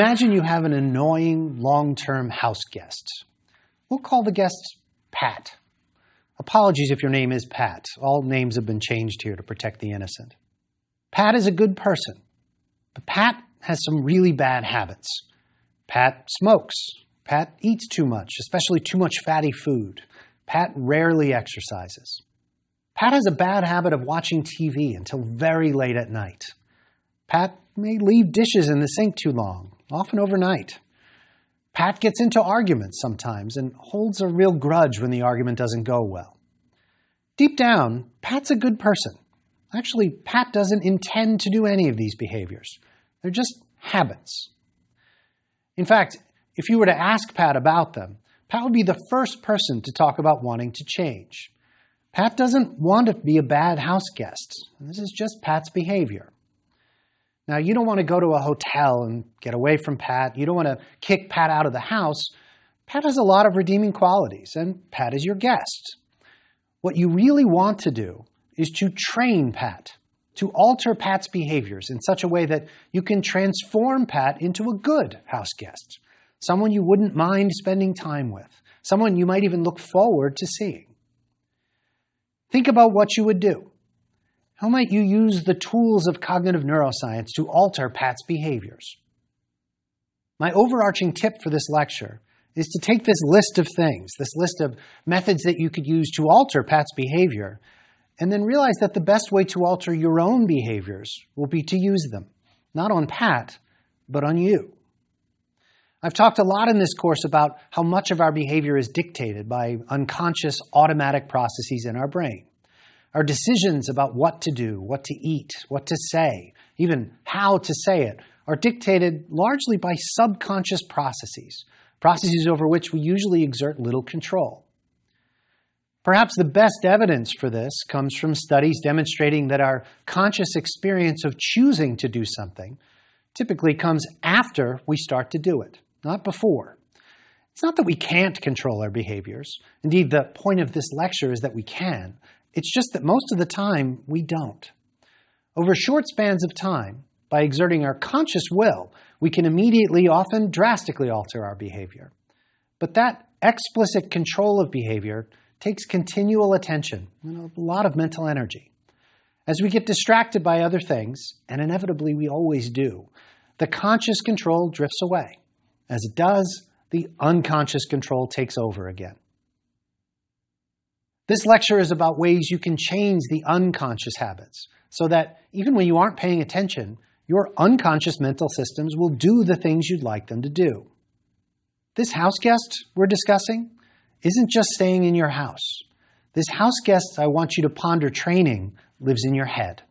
Imagine you have an annoying long-term house guest. We'll call the guest Pat. Apologies if your name is Pat. All names have been changed here to protect the innocent. Pat is a good person, but Pat has some really bad habits. Pat smokes. Pat eats too much, especially too much fatty food. Pat rarely exercises. Pat has a bad habit of watching TV until very late at night. Pat may leave dishes in the sink too long, often overnight. Pat gets into arguments sometimes and holds a real grudge when the argument doesn't go well. Deep down, Pat's a good person. Actually, Pat doesn't intend to do any of these behaviors. They're just habits. In fact, if you were to ask Pat about them, Pat would be the first person to talk about wanting to change. Pat doesn't want to be a bad house guest. This is just Pat's behavior. Now, you don't want to go to a hotel and get away from Pat. You don't want to kick Pat out of the house. Pat has a lot of redeeming qualities, and Pat is your guest. What you really want to do is to train Pat, to alter Pat's behaviors in such a way that you can transform Pat into a good house guest, someone you wouldn't mind spending time with, someone you might even look forward to seeing. Think about what you would do. How might you use the tools of cognitive neuroscience to alter Pat's behaviors? My overarching tip for this lecture is to take this list of things, this list of methods that you could use to alter Pat's behavior, and then realize that the best way to alter your own behaviors will be to use them, not on Pat, but on you. I've talked a lot in this course about how much of our behavior is dictated by unconscious automatic processes in our brain. Our decisions about what to do, what to eat, what to say, even how to say it, are dictated largely by subconscious processes, processes over which we usually exert little control. Perhaps the best evidence for this comes from studies demonstrating that our conscious experience of choosing to do something typically comes after we start to do it, not before. It's not that we can't control our behaviors. Indeed, the point of this lecture is that we can, it's just that most of the time we don't. Over short spans of time, by exerting our conscious will, we can immediately, often drastically alter our behavior. But that explicit control of behavior takes continual attention and a lot of mental energy. As we get distracted by other things, and inevitably we always do, the conscious control drifts away. As it does, the unconscious control takes over again. This lecture is about ways you can change the unconscious habits so that even when you aren't paying attention, your unconscious mental systems will do the things you'd like them to do. This house guest we're discussing isn't just staying in your house. This house guest I want you to ponder training lives in your head.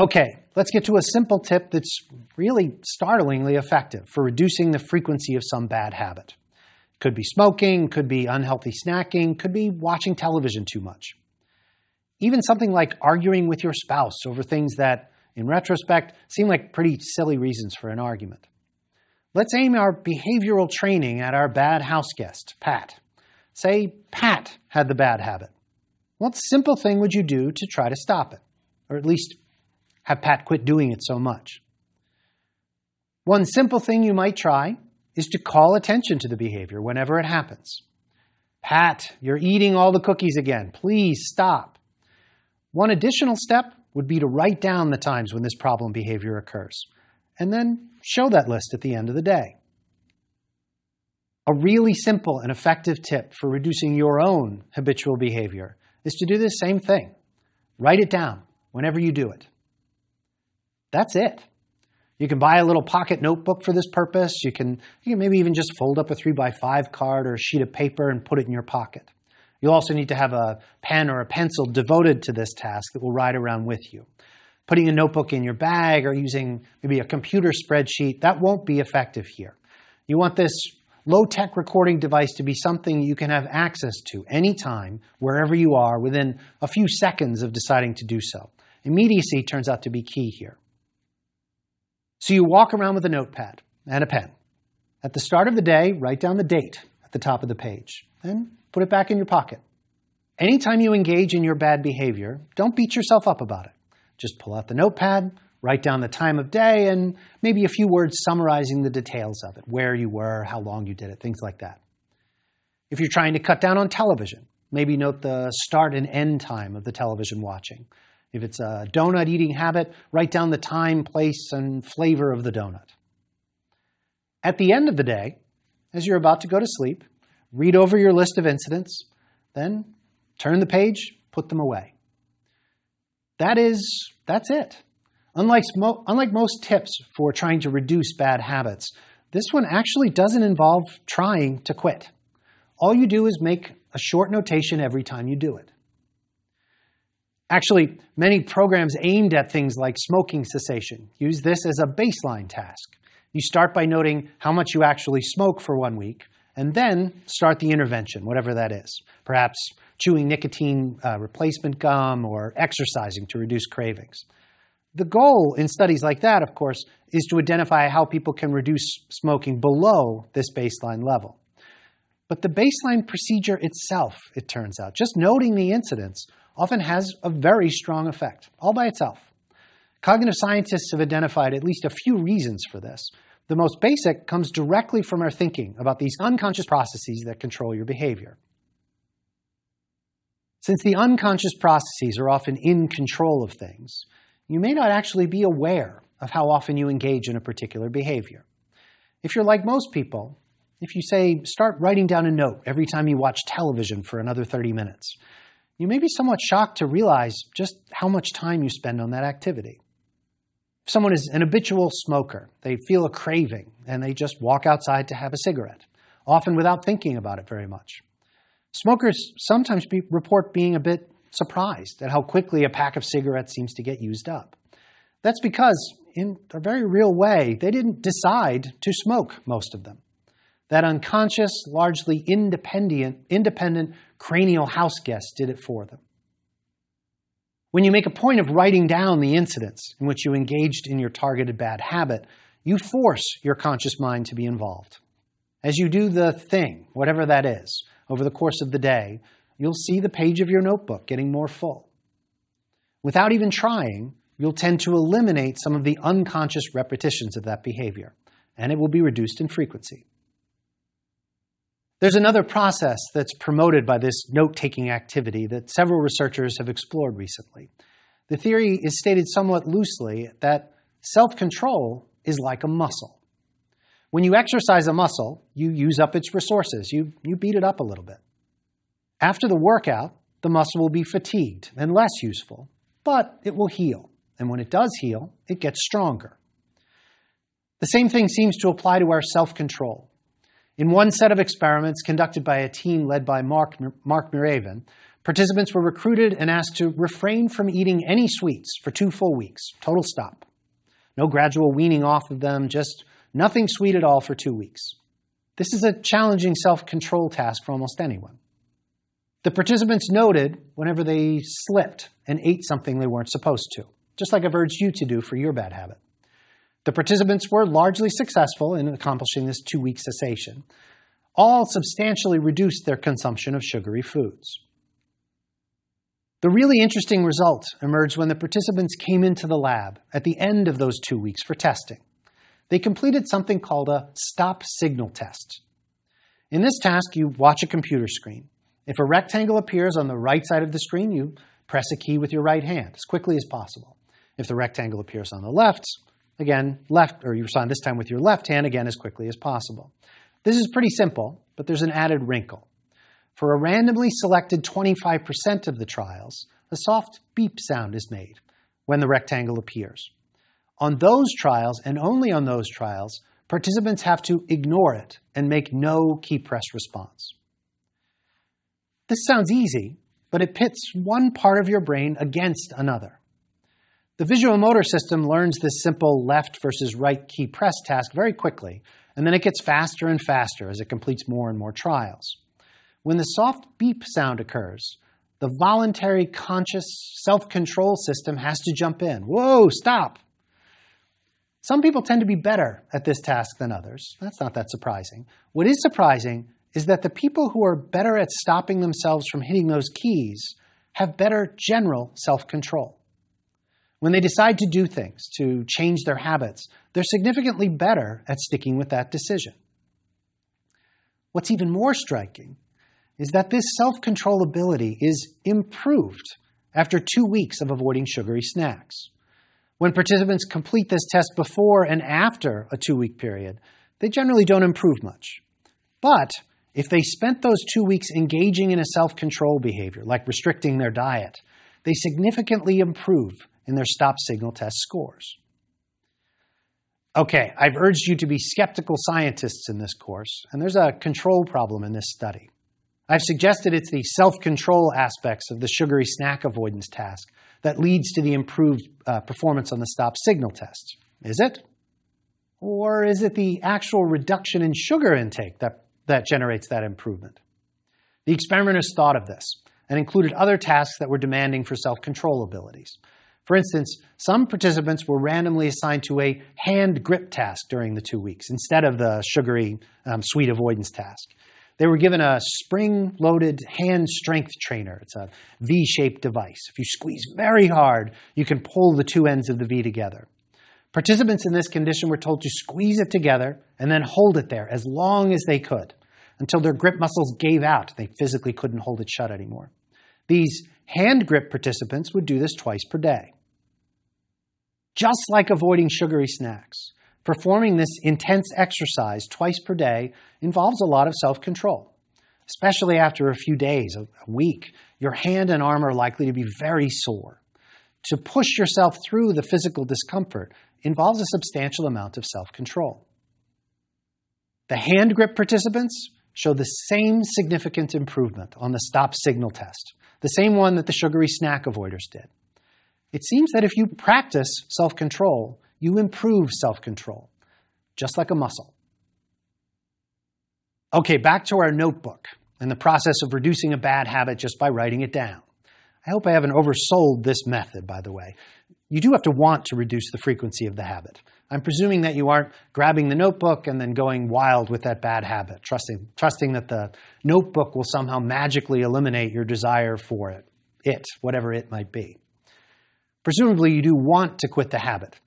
Okay, let's get to a simple tip that's really startlingly effective for reducing the frequency of some bad habit. Could be smoking, could be unhealthy snacking, could be watching television too much. Even something like arguing with your spouse over things that, in retrospect, seem like pretty silly reasons for an argument. Let's aim our behavioral training at our bad house guest, Pat. Say Pat had the bad habit. What simple thing would you do to try to stop it? Or at least have Pat quit doing it so much? One simple thing you might try is to call attention to the behavior whenever it happens. Pat, you're eating all the cookies again. Please stop. One additional step would be to write down the times when this problem behavior occurs, and then show that list at the end of the day. A really simple and effective tip for reducing your own habitual behavior is to do the same thing. Write it down whenever you do it. That's it. You can buy a little pocket notebook for this purpose. You can, you can maybe even just fold up a 3 by 5 card or a sheet of paper and put it in your pocket. You'll also need to have a pen or a pencil devoted to this task that will ride around with you. Putting a notebook in your bag or using maybe a computer spreadsheet, that won't be effective here. You want this low-tech recording device to be something you can have access to anytime, wherever you are, within a few seconds of deciding to do so. Immediacy turns out to be key here. So you walk around with a notepad and a pen. At the start of the day, write down the date at the top of the page. Then put it back in your pocket. Anytime you engage in your bad behavior, don't beat yourself up about it. Just pull out the notepad, Write down the time of day and maybe a few words summarizing the details of it where you were, how long you did it, things like that. If you're trying to cut down on television, maybe note the start and end time of the television watching. If it's a donut eating habit, write down the time, place, and flavor of the donut. At the end of the day, as you're about to go to sleep, read over your list of incidents, then turn the page, put them away. That is, that's it. Unlike, unlike most tips for trying to reduce bad habits, this one actually doesn't involve trying to quit. All you do is make a short notation every time you do it. Actually, many programs aimed at things like smoking cessation use this as a baseline task. You start by noting how much you actually smoke for one week, and then start the intervention, whatever that is. Perhaps chewing nicotine uh, replacement gum or exercising to reduce cravings. The goal in studies like that, of course, is to identify how people can reduce smoking below this baseline level. But the baseline procedure itself, it turns out, just noting the incidents, often has a very strong effect, all by itself. Cognitive scientists have identified at least a few reasons for this. The most basic comes directly from our thinking about these unconscious processes that control your behavior. Since the unconscious processes are often in control of things, you may not actually be aware of how often you engage in a particular behavior. If you're like most people, if you say, start writing down a note every time you watch television for another 30 minutes, you may be somewhat shocked to realize just how much time you spend on that activity. If someone is an habitual smoker, they feel a craving and they just walk outside to have a cigarette, often without thinking about it very much. Smokers sometimes be, report being a bit surprised at how quickly a pack of cigarettes seems to get used up. That's because, in a very real way, they didn't decide to smoke most of them. That unconscious, largely independent, independent cranial house guest did it for them. When you make a point of writing down the incidents in which you engaged in your targeted bad habit, you force your conscious mind to be involved. As you do the thing, whatever that is, over the course of the day, you'll see the page of your notebook getting more full. Without even trying, you'll tend to eliminate some of the unconscious repetitions of that behavior, and it will be reduced in frequency. There's another process that's promoted by this note taking activity that several researchers have explored recently. The theory is stated somewhat loosely that self control is like a muscle. When you exercise a muscle, you use up its resources, you, you beat it up a little bit. After the workout, the muscle will be fatigued and less useful, but it will heal. And when it does heal, it gets stronger. The same thing seems to apply to our self control. In one set of experiments conducted by a team led by Mark, Mark Muraven, participants were recruited and asked to refrain from eating any sweets for two full weeks, total stop. No gradual weaning off of them, just nothing sweet at all for two weeks. This is a challenging self control task for almost anyone. The participants noted whenever they slipped and ate something they weren't supposed to, just like I've urged you to do for your bad habit. The participants were largely successful in accomplishing this two week cessation. All substantially reduced their consumption of sugary foods. The really interesting result emerged when the participants came into the lab at the end of those two weeks for testing. They completed something called a stop signal test. In this task, you watch a computer screen. If a rectangle appears on the right side of the screen, you press a key with your right hand as quickly as possible. If the rectangle appears on the left, Again, left, or you respond this time with your left hand again as quickly as possible. This is pretty simple, but there's an added wrinkle. For a randomly selected 25% of the trials, a soft beep sound is made when the rectangle appears. On those trials, and only on those trials, participants have to ignore it and make no key press response. This sounds easy, but it pits one part of your brain against another. The visual motor system learns this simple left versus right key press task very quickly, and then it gets faster and faster as it completes more and more trials. When the soft beep sound occurs, the voluntary conscious self control system has to jump in. Whoa, stop! Some people tend to be better at this task than others. That's not that surprising. What is surprising is that the people who are better at stopping themselves from hitting those keys have better general self control. When they decide to do things, to change their habits, they're significantly better at sticking with that decision. What's even more striking is that this self control ability is improved after two weeks of avoiding sugary snacks. When participants complete this test before and after a two week period, they generally don't improve much. But if they spent those two weeks engaging in a self control behavior, like restricting their diet, they significantly improve in their stop signal test scores. Okay, I've urged you to be skeptical scientists in this course, and there's a control problem in this study. I've suggested it's the self control aspects of the sugary snack avoidance task that leads to the improved uh, performance on the stop signal test. Is it? Or is it the actual reduction in sugar intake that, that generates that improvement? The experimenters thought of this and included other tasks that were demanding for self control abilities. For instance, some participants were randomly assigned to a hand grip task during the two weeks instead of the sugary um, sweet avoidance task. They were given a spring loaded hand strength trainer. It's a V shaped device. If you squeeze very hard, you can pull the two ends of the V together. Participants in this condition were told to squeeze it together and then hold it there as long as they could until their grip muscles gave out. They physically couldn't hold it shut anymore. These hand grip participants would do this twice per day. Just like avoiding sugary snacks, performing this intense exercise twice per day involves a lot of self control. Especially after a few days, a week, your hand and arm are likely to be very sore. To push yourself through the physical discomfort involves a substantial amount of self control. The hand grip participants show the same significant improvement on the stop signal test, the same one that the sugary snack avoiders did. It seems that if you practice self control, you improve self control, just like a muscle. Okay, back to our notebook and the process of reducing a bad habit just by writing it down. I hope I haven't oversold this method, by the way. You do have to want to reduce the frequency of the habit. I'm presuming that you aren't grabbing the notebook and then going wild with that bad habit, trusting, trusting that the notebook will somehow magically eliminate your desire for it, it, whatever it might be. Presumably, you do want to quit the habit.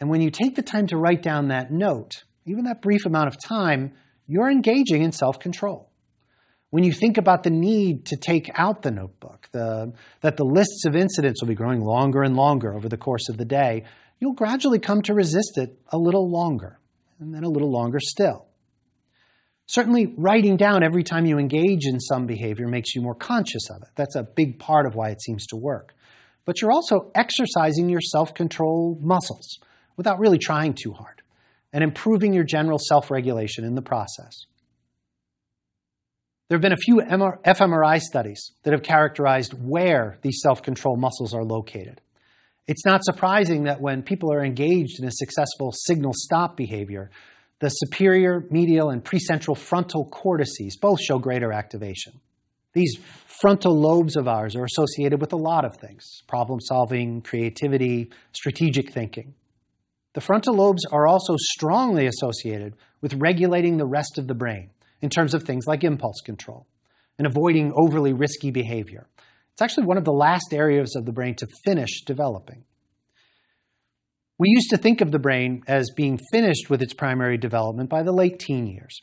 And when you take the time to write down that note, even that brief amount of time, you're engaging in self control. When you think about the need to take out the notebook, the, that the lists of incidents will be growing longer and longer over the course of the day, you'll gradually come to resist it a little longer, and then a little longer still. Certainly, writing down every time you engage in some behavior makes you more conscious of it. That's a big part of why it seems to work. But you're also exercising your self control muscles without really trying too hard and improving your general self regulation in the process. There have been a few fMRI studies that have characterized where these self control muscles are located. It's not surprising that when people are engaged in a successful signal stop behavior, the superior, medial, and precentral frontal cortices both show greater activation. These frontal lobes of ours are associated with a lot of things problem solving, creativity, strategic thinking. The frontal lobes are also strongly associated with regulating the rest of the brain in terms of things like impulse control and avoiding overly risky behavior. It's actually one of the last areas of the brain to finish developing. We used to think of the brain as being finished with its primary development by the late teen years.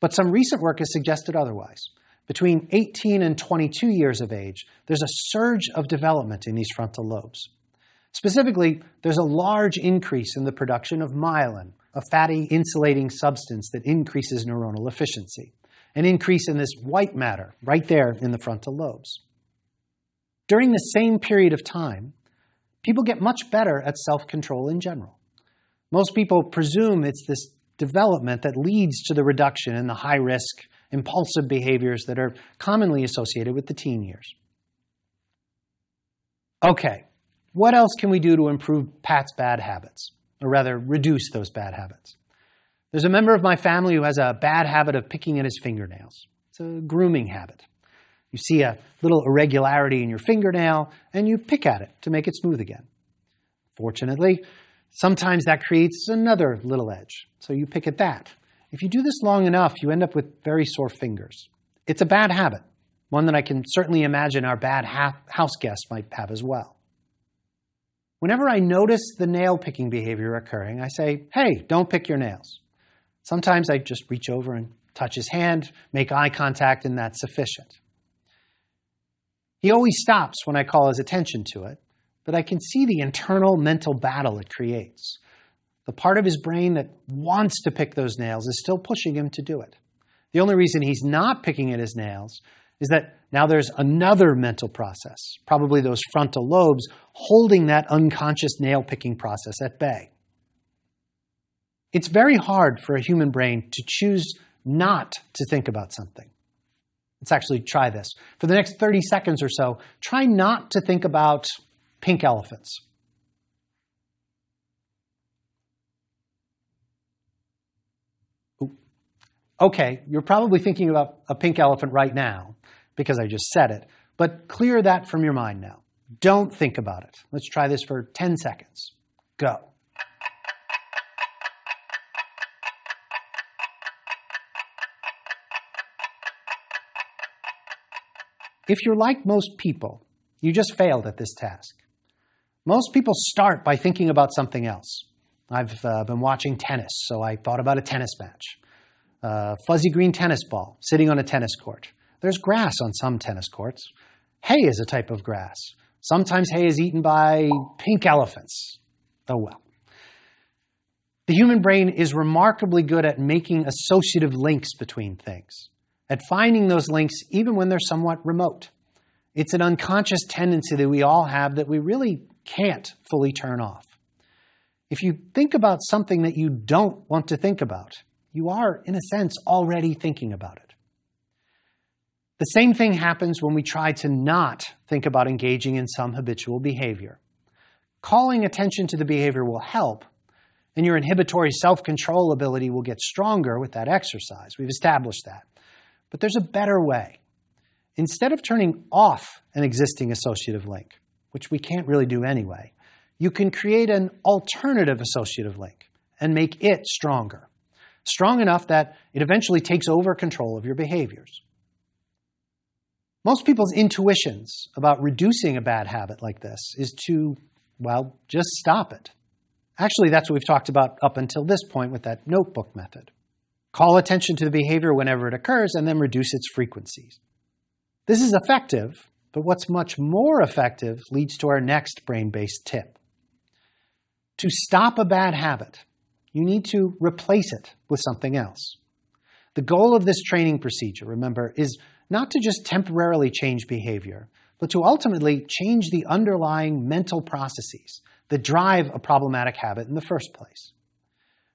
But some recent work has suggested otherwise. Between 18 and 22 years of age, there's a surge of development in these frontal lobes. Specifically, there's a large increase in the production of myelin, a fatty insulating substance that increases neuronal efficiency, an increase in this white matter right there in the frontal lobes. During the same period of time, people get much better at self control in general. Most people presume it's this development that leads to the reduction in the high risk, impulsive behaviors that are commonly associated with the teen years. Okay, what else can we do to improve Pat's bad habits, or rather, reduce those bad habits? There's a member of my family who has a bad habit of picking at his fingernails. It's a grooming habit. You see a little irregularity in your fingernail, and you pick at it to make it smooth again. Fortunately, sometimes that creates another little edge, so you pick at that. If you do this long enough, you end up with very sore fingers. It's a bad habit, one that I can certainly imagine our bad house guests might have as well. Whenever I notice the nail picking behavior occurring, I say, hey, don't pick your nails. Sometimes I just reach over and touch his hand, make eye contact, and that's sufficient. He always stops when I call his attention to it, but I can see the internal mental battle it creates. The part of his brain that wants to pick those nails is still pushing him to do it. The only reason he's not picking at his nails is that now there's another mental process, probably those frontal lobes, holding that unconscious nail picking process at bay. It's very hard for a human brain to choose not to think about something. Let's actually try this. For the next 30 seconds or so, try not to think about pink elephants. Okay, you're probably thinking about a pink elephant right now because I just said it, but clear that from your mind now. Don't think about it. Let's try this for 10 seconds. Go. If you're like most people, you just failed at this task. Most people start by thinking about something else. I've uh, been watching tennis, so I thought about a tennis match. Uh, fuzzy green tennis ball sitting on a tennis court. There's grass on some tennis courts. Hay is a type of grass. Sometimes hay is eaten by pink elephants. Oh well. The human brain is remarkably good at making associative links between things at finding those links even when they're somewhat remote. It's an unconscious tendency that we all have that we really can't fully turn off. If you think about something that you don't want to think about, you are, in a sense, already thinking about it. The same thing happens when we try to not think about engaging in some habitual behavior. Calling attention to the behavior will help, and your inhibitory self control ability will get stronger with that exercise. We've established that. But there's a better way. Instead of turning off an existing associative link, which we can't really do anyway, you can create an alternative associative link and make it stronger. Strong enough that it eventually takes over control of your behaviors. Most people's intuitions about reducing a bad habit like this is to, well, just stop it. Actually, that's what we've talked about up until this point with that notebook method. Call attention to the behavior whenever it occurs and then reduce its frequencies. This is effective, but what's much more effective leads to our next brain based tip. To stop a bad habit, you need to replace it with something else. The goal of this training procedure, remember, is not to just temporarily change behavior, but to ultimately change the underlying mental processes that drive a problematic habit in the first place.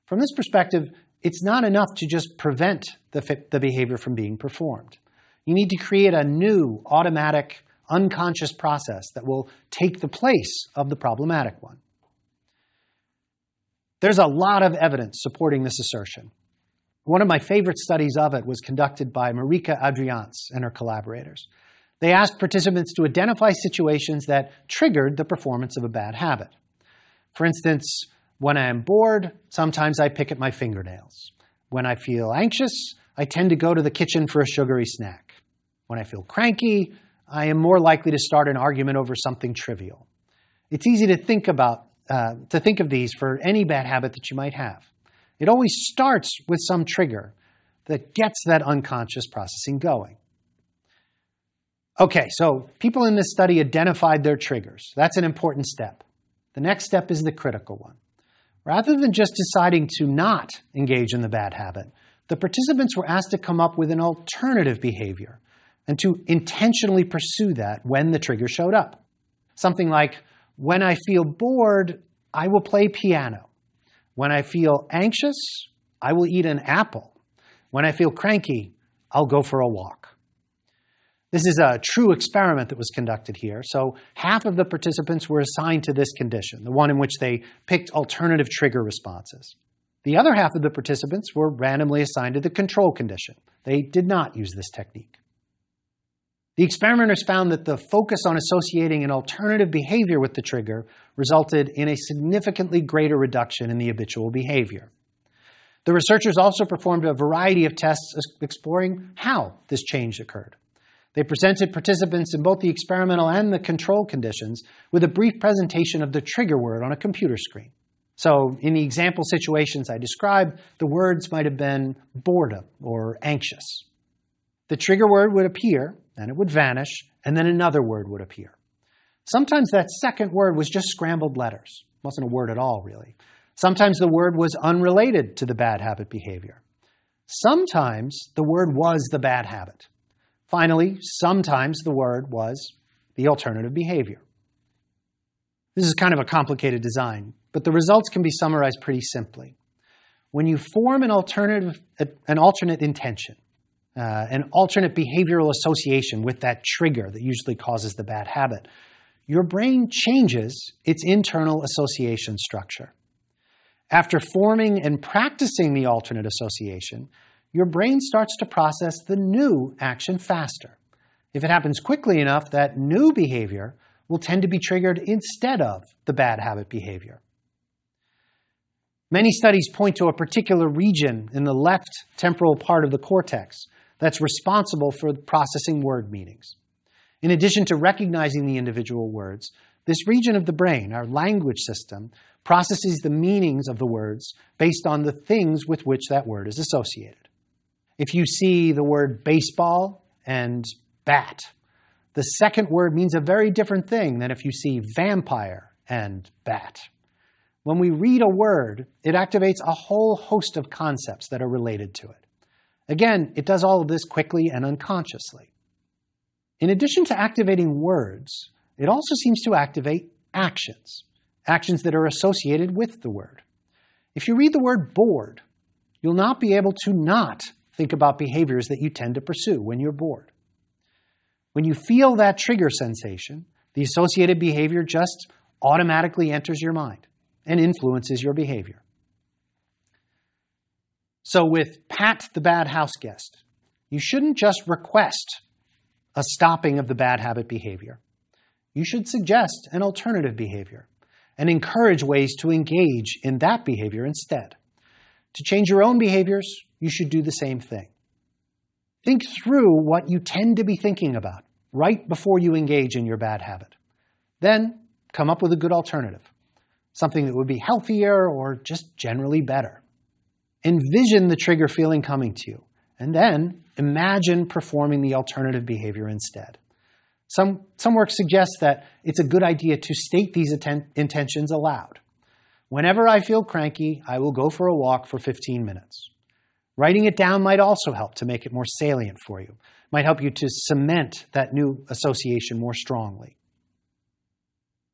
From this perspective, it's not enough to just prevent the, the behavior from being performed. You need to create a new, automatic, unconscious process that will take the place of the problematic one. There's a lot of evidence supporting this assertion. One of my favorite studies of it was conducted by Marieke Adriaanse and her collaborators. They asked participants to identify situations that triggered the performance of a bad habit. For instance, when I am bored, sometimes I pick at my fingernails. When I feel anxious, I tend to go to the kitchen for a sugary snack. When I feel cranky, I am more likely to start an argument over something trivial. It's easy to think about uh, to think of these for any bad habit that you might have. It always starts with some trigger that gets that unconscious processing going. Okay, so people in this study identified their triggers. That's an important step. The next step is the critical one. Rather than just deciding to not engage in the bad habit, the participants were asked to come up with an alternative behavior and to intentionally pursue that when the trigger showed up. Something like, when I feel bored, I will play piano. When I feel anxious, I will eat an apple. When I feel cranky, I'll go for a walk. This is a true experiment that was conducted here. So half of the participants were assigned to this condition, the one in which they picked alternative trigger responses. The other half of the participants were randomly assigned to the control condition. They did not use this technique. The experimenters found that the focus on associating an alternative behavior with the trigger resulted in a significantly greater reduction in the habitual behavior. The researchers also performed a variety of tests exploring how this change occurred. They presented participants in both the experimental and the control conditions with a brief presentation of the trigger word on a computer screen. So, in the example situations I described, the words might have been boredom or anxious. The trigger word would appear, then it would vanish, and then another word would appear. Sometimes that second word was just scrambled letters. It wasn't a word at all, really. Sometimes the word was unrelated to the bad habit behavior. Sometimes the word was the bad habit. Finally, sometimes the word was the alternative behavior. This is kind of a complicated design, but the results can be summarized pretty simply. When you form an alternative, an alternate intention, uh, an alternate behavioral association with that trigger that usually causes the bad habit, your brain changes its internal association structure. After forming and practicing the alternate association, your brain starts to process the new action faster. If it happens quickly enough, that new behavior will tend to be triggered instead of the bad habit behavior. Many studies point to a particular region in the left temporal part of the cortex that's responsible for processing word meanings. In addition to recognizing the individual words, this region of the brain, our language system, processes the meanings of the words based on the things with which that word is associated. If you see the word baseball and bat, the second word means a very different thing than if you see vampire and bat. When we read a word, it activates a whole host of concepts that are related to it. Again, it does all of this quickly and unconsciously. In addition to activating words, it also seems to activate actions, actions that are associated with the word. If you read the word bored, you'll not be able to not Think about behaviors that you tend to pursue when you're bored. When you feel that trigger sensation, the associated behavior just automatically enters your mind and influences your behavior. So, with Pat the bad house guest, you shouldn't just request a stopping of the bad habit behavior. You should suggest an alternative behavior and encourage ways to engage in that behavior instead. To change your own behaviors, you should do the same thing. Think through what you tend to be thinking about right before you engage in your bad habit. Then come up with a good alternative, something that would be healthier or just generally better. Envision the trigger feeling coming to you, and then imagine performing the alternative behavior instead. Some, some work suggests that it's a good idea to state these intentions aloud. Whenever I feel cranky, I will go for a walk for 15 minutes. Writing it down might also help to make it more salient for you, might help you to cement that new association more strongly.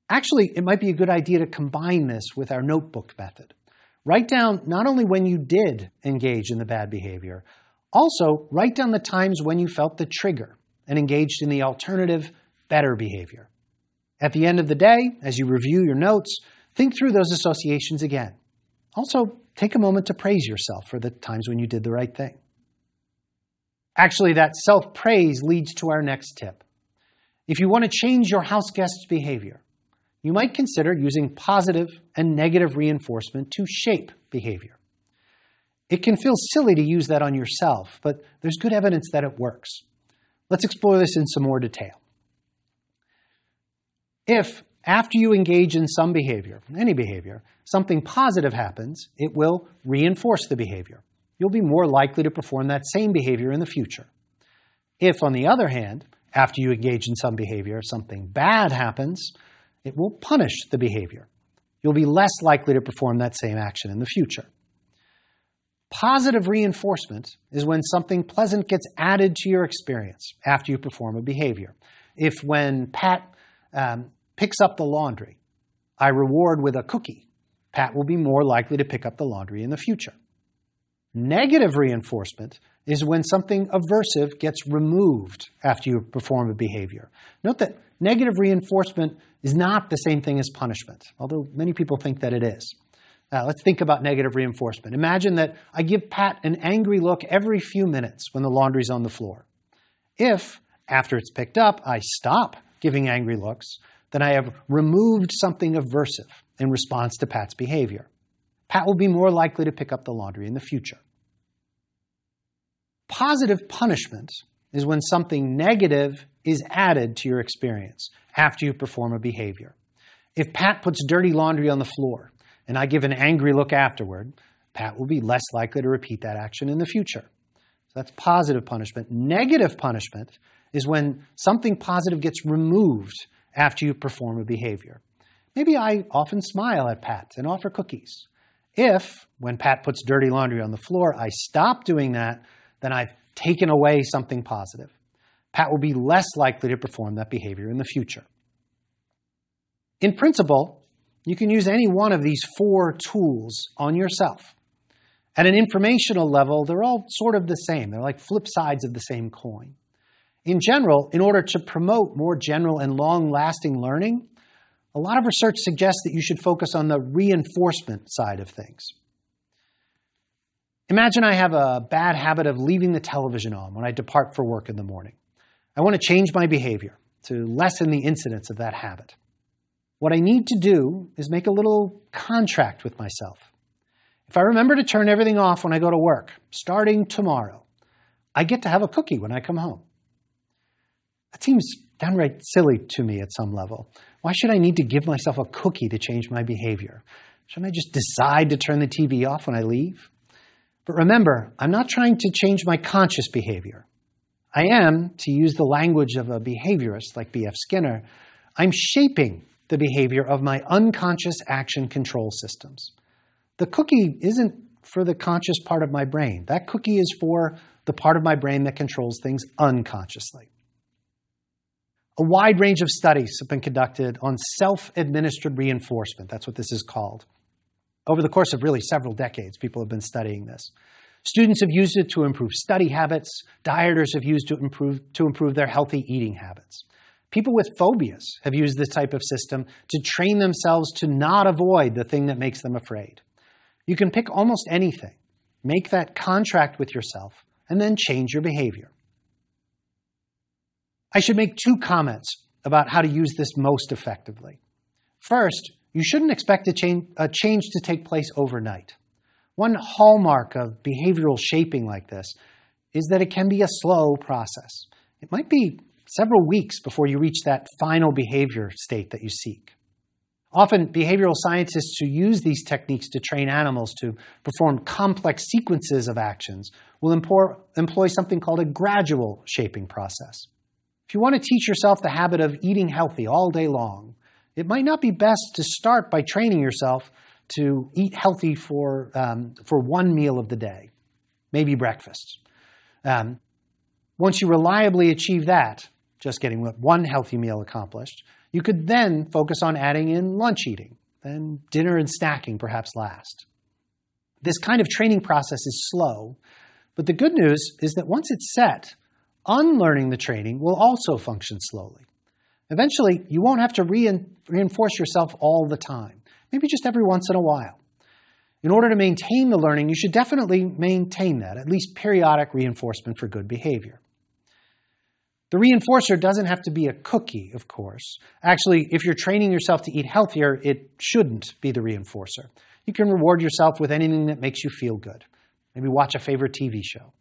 Actually, it might be a good idea to combine this with our notebook method. Write down not only when you did engage in the bad behavior, also write down the times when you felt the trigger and engaged in the alternative, better behavior. At the end of the day, as you review your notes, Think through those associations again. Also, take a moment to praise yourself for the times when you did the right thing. Actually, that self praise leads to our next tip. If you want to change your house guest's behavior, you might consider using positive and negative reinforcement to shape behavior. It can feel silly to use that on yourself, but there's good evidence that it works. Let's explore this in some more detail. If after you engage in some behavior, any behavior, something positive happens, it will reinforce the behavior. You'll be more likely to perform that same behavior in the future. If, on the other hand, after you engage in some behavior, something bad happens, it will punish the behavior. You'll be less likely to perform that same action in the future. Positive reinforcement is when something pleasant gets added to your experience after you perform a behavior. If when Pat um, picks up the laundry, I reward with a cookie, Pat will be more likely to pick up the laundry in the future. Negative reinforcement is when something aversive gets removed after you perform a behavior. Note that negative reinforcement is not the same thing as punishment, although many people think that it is. Uh, let's think about negative reinforcement. Imagine that I give Pat an angry look every few minutes when the laundry's on the floor. If, after it's picked up, I stop giving angry looks, then I have removed something aversive in response to Pat's behavior. Pat will be more likely to pick up the laundry in the future. Positive punishment is when something negative is added to your experience after you perform a behavior. If Pat puts dirty laundry on the floor and I give an angry look afterward, Pat will be less likely to repeat that action in the future. So that's positive punishment. Negative punishment is when something positive gets removed after you perform a behavior. Maybe I often smile at Pat and offer cookies. If, when Pat puts dirty laundry on the floor, I stop doing that, then I've taken away something positive. Pat will be less likely to perform that behavior in the future. In principle, you can use any one of these four tools on yourself. At an informational level, they're all sort of the same. They're like flip sides of the same coin. In general, in order to promote more general and long lasting learning, a lot of research suggests that you should focus on the reinforcement side of things. Imagine I have a bad habit of leaving the television on when I depart for work in the morning. I want to change my behavior to lessen the incidence of that habit. What I need to do is make a little contract with myself. If I remember to turn everything off when I go to work, starting tomorrow, I get to have a cookie when I come home. That seems downright silly to me at some level. Why should I need to give myself a cookie to change my behavior? Shouldn't I just decide to turn the TV off when I leave? But remember, I'm not trying to change my conscious behavior. I am, to use the language of a behaviorist like B.F. Skinner, I'm shaping the behavior of my unconscious action control systems. The cookie isn't for the conscious part of my brain. That cookie is for the part of my brain that controls things unconsciously. A wide range of studies have been conducted on self administered reinforcement. That's what this is called. Over the course of really several decades, people have been studying this. Students have used it to improve study habits. Dieters have used it to improve, to improve their healthy eating habits. People with phobias have used this type of system to train themselves to not avoid the thing that makes them afraid. You can pick almost anything, make that contract with yourself, and then change your behavior. I should make two comments about how to use this most effectively. First, you shouldn't expect a change, a change to take place overnight. One hallmark of behavioral shaping like this is that it can be a slow process. It might be several weeks before you reach that final behavior state that you seek. Often, behavioral scientists who use these techniques to train animals to perform complex sequences of actions will employ something called a gradual shaping process. If you want to teach yourself the habit of eating healthy all day long, it might not be best to start by training yourself to eat healthy for, um, for one meal of the day, maybe breakfast. Um, once you reliably achieve that, just getting one healthy meal accomplished, you could then focus on adding in lunch eating, then dinner and snacking perhaps last. This kind of training process is slow, but the good news is that once it's set, unlearning the training will also function slowly. Eventually, you won't have to reinforce yourself all the time, maybe just every once in a while. In order to maintain the learning, you should definitely maintain that, at least periodic reinforcement for good behavior. The reinforcer doesn't have to be a cookie, of course. Actually, if you're training yourself to eat healthier, it shouldn't be the reinforcer. You can reward yourself with anything that makes you feel good. Maybe watch a favorite TV show.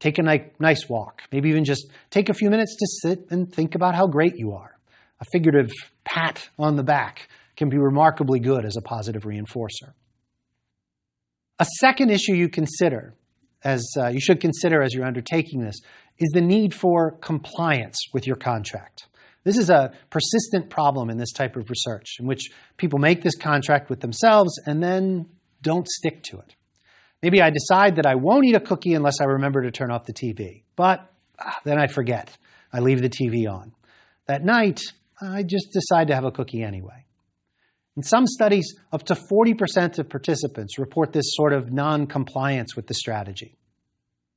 Take a nice walk. Maybe even just take a few minutes to sit and think about how great you are. A figurative pat on the back can be remarkably good as a positive reinforcer. A second issue you consider, as uh, you should consider as you're undertaking this, is the need for compliance with your contract. This is a persistent problem in this type of research, in which people make this contract with themselves and then don't stick to it. Maybe I decide that I won't eat a cookie unless I remember to turn off the TV. But ah, then I forget. I leave the TV on. That night, I just decide to have a cookie anyway. In some studies, up to 40% of participants report this sort of non compliance with the strategy.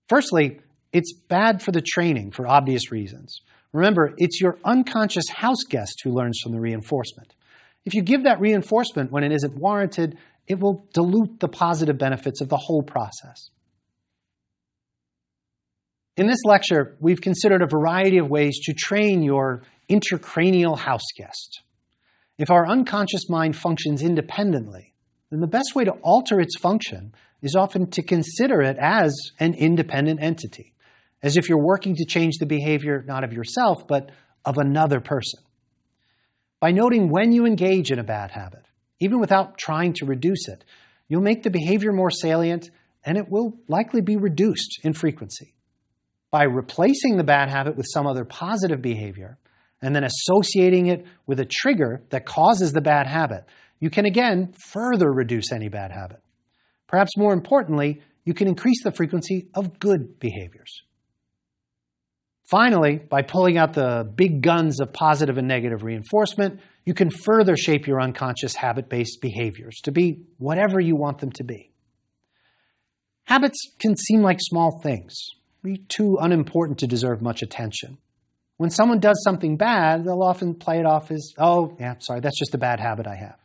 Firstly, it's bad for the training for obvious reasons. Remember, it's your unconscious house guest who learns from the reinforcement. If you give that reinforcement when it isn't warranted, it will dilute the positive benefits of the whole process. In this lecture, we've considered a variety of ways to train your intracranial house guest. If our unconscious mind functions independently, then the best way to alter its function is often to consider it as an independent entity. as if you're working to change the behavior not of yourself, but of another person. By noting when you engage in a bad habit, even without trying to reduce it, you'll make the behavior more salient and it will likely be reduced in frequency. By replacing the bad habit with some other positive behavior and then associating it with a trigger that causes the bad habit, you can again further reduce any bad habit. Perhaps more importantly, you can increase the frequency of good behaviors. Finally, by pulling out the big guns of positive and negative reinforcement, you can further shape your unconscious habit based behaviors to be whatever you want them to be. Habits can seem like small things, be too unimportant to deserve much attention. When someone does something bad, they'll often play it off as, oh, yeah, sorry, that's just a bad habit I have.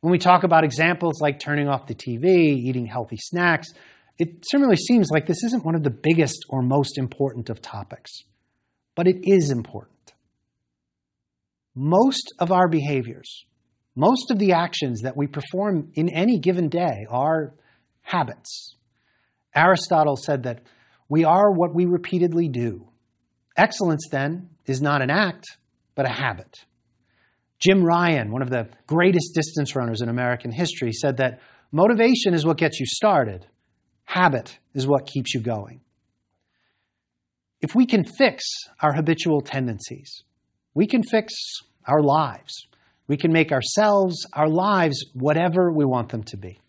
When we talk about examples like turning off the TV, eating healthy snacks, it similarly seems like this isn't one of the biggest or most important of topics. But it is important. Most of our behaviors, most of the actions that we perform in any given day are habits. Aristotle said that we are what we repeatedly do. Excellence, then, is not an act, but a habit. Jim Ryun, one of the greatest distance runners in American history, said that motivation is what gets you started, habit is what keeps you going. If we can fix our habitual tendencies, we can fix our lives. We can make ourselves, our lives, whatever we want them to be.